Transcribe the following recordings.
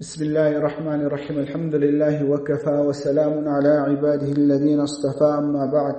بسم الله الرحمن الرحيم الحمد لله وكفى وسلام على عباده الذين اصطفى أما بعد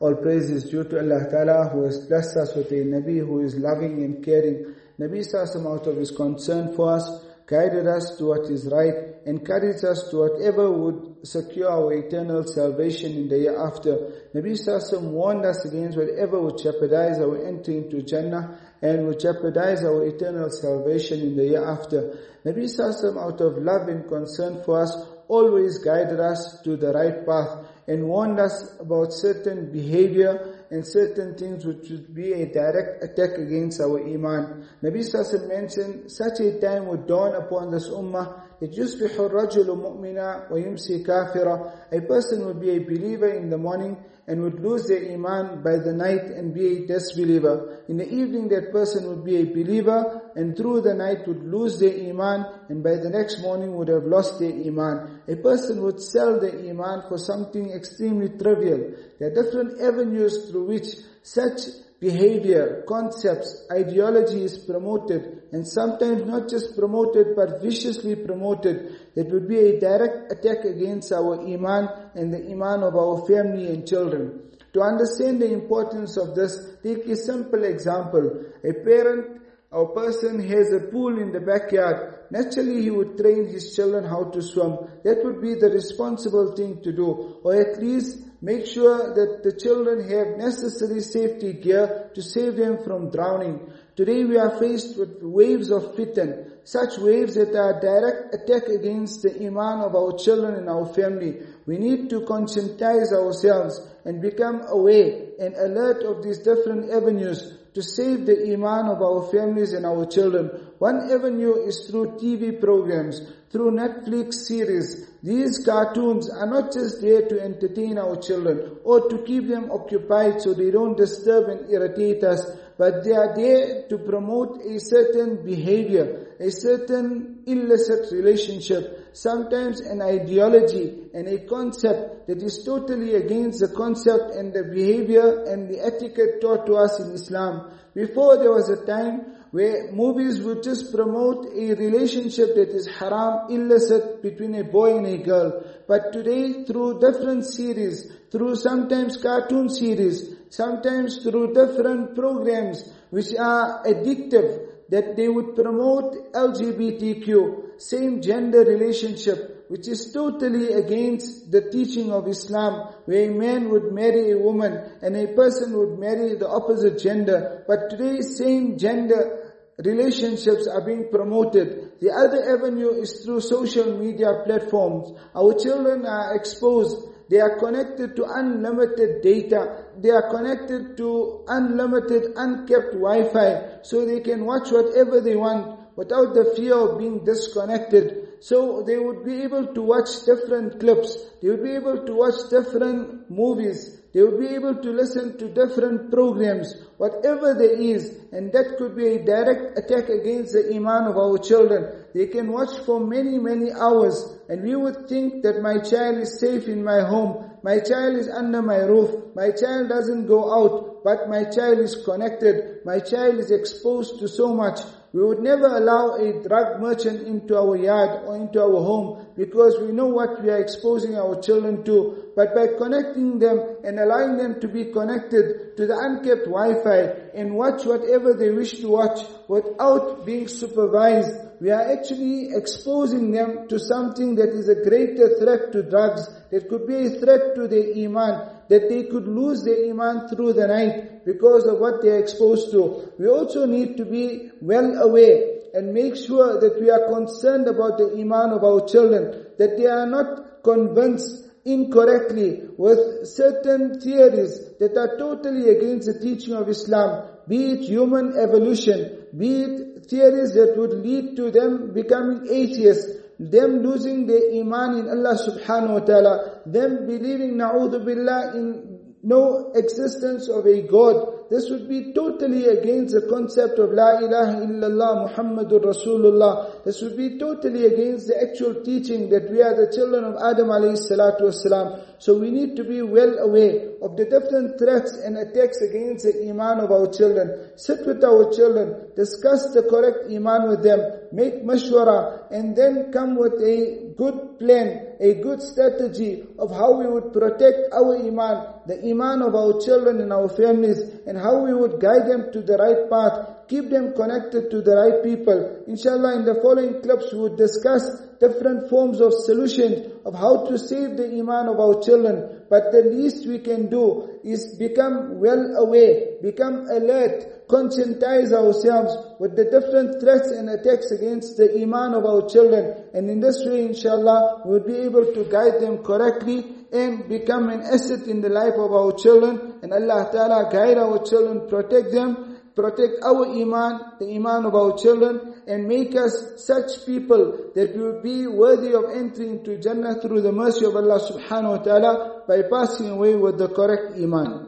All praise is due to Allah Ta'ala who has blessed us with a Nabi who is loving and caring. Nabi Sassam out of his concern for us, guided us to what is right, encouraged us to whatever would secure our eternal salvation in the year after. Nabi Sassam warned us against whatever would jeopardize our entry into Jannah and would jeopardize our eternal salvation in the year after. Nabi Sassam out of love and concern for us always guided us to the right path and warned us about certain behavior and certain things which would be a direct attack against our iman. Nabi Sassam mentioned such a time would dawn upon this ummah that يُصْبِحُ الرَّجُلُ مُؤْمِنًا وَيُمْسِي كَافِرًا A person would be a believer in the morning and would lose their iman by the night and be a disbeliever. In the evening that person would be a believer and through the night would lose their iman and by the next morning would have lost their iman. A person would sell their iman for something extremely trivial. There are different avenues through which such behavior, concepts, ideology is promoted and sometimes not just promoted but viciously promoted that would be a direct attack against our iman and the iman of our family and children. To understand the importance of this, take a simple example. A parent or person has a pool in the backyard. Naturally he would train his children how to swim. That would be the responsible thing to do. Or at least make sure that the children have necessary safety gear to save them from drowning. Today we are faced with waves of fitan, such waves that are direct attack against the iman of our children and our family. We need to conscientize ourselves and become aware and alert of these different avenues to save the iman of our families and our children. One avenue is through TV programs, through Netflix series. These cartoons are not just there to entertain our children or to keep them occupied so they don't disturb and irritate us, but they are there to promote a certain behavior, a certain illicit relationship, sometimes an ideology and a concept that is totally against the concept and the behavior and the etiquette taught to us in Islam. Before there was a time where movies would just promote a relationship that is haram, illicit between a boy and a girl. But today through different series, through sometimes cartoon series, sometimes through different programs which are addictive, that they would promote LGBTQ, same gender relationship, which is totally against the teaching of Islam, where a man would marry a woman and a person would marry the opposite gender. But today same gender relationships are being promoted. The other avenue is through social media platforms. Our children are exposed. They are connected to unlimited data. They are connected to unlimited, unkept Wi-Fi. So they can watch whatever they want without the fear of being disconnected. So they would be able to watch different clips. They would be able to watch different movies. They would be able to listen to different programs, whatever there is, and that could be a direct attack against the iman of our children. They can watch for many, many hours, and we would think that my child is safe in my home, my child is under my roof, my child doesn't go out, but my child is connected, my child is exposed to so much. We would never allow a drug merchant into our yard or into our home because we know what we are exposing our children to. But by connecting them and allowing them to be connected to the unkept Wi-Fi and watch whatever they wish to watch without being supervised, we are actually exposing them to something that is a greater threat to drugs, that could be a threat to their iman, that they could lose their iman through the night because of what they are exposed to. We also need to be well aware and make sure that we are concerned about the iman of our children, that they are not convinced incorrectly with certain theories that are totally against the teaching of Islam, be it human evolution, be it theories that would lead to them becoming atheists, them losing their iman in Allah subhanahu wa ta'ala, them believing na'udhu billah in no existence of a God. This would be totally against the concept of La ilaha illallah Muhammadur Rasulullah. This would be totally against the actual teaching that we are the children of Adam alayhi salatu wasalam. So we need to be well aware of the different threats and attacks against the iman of our children. Sit with our children, discuss the correct iman with them, make mashwara, and then come with a good plan, a good strategy of how we would protect our iman, the iman of our children and our families, and how we would guide them to the right path, keep them connected to the right people. Inshallah, in the following clips, we would discuss different forms of solutions of how to save the iman of our children. But the least we can do is become well aware, become alert, conscientize ourselves with the different threats and attacks against the iman of our children. And in this way, inshallah, we will be able to guide them correctly and become an asset in the life of our children. And Allah Ta'ala guide our children, protect them, protect our iman, the iman of our children, and make us such people that we will be worthy of entering into Jannah through the mercy of Allah subhanahu wa ta'ala by passing away with the correct iman.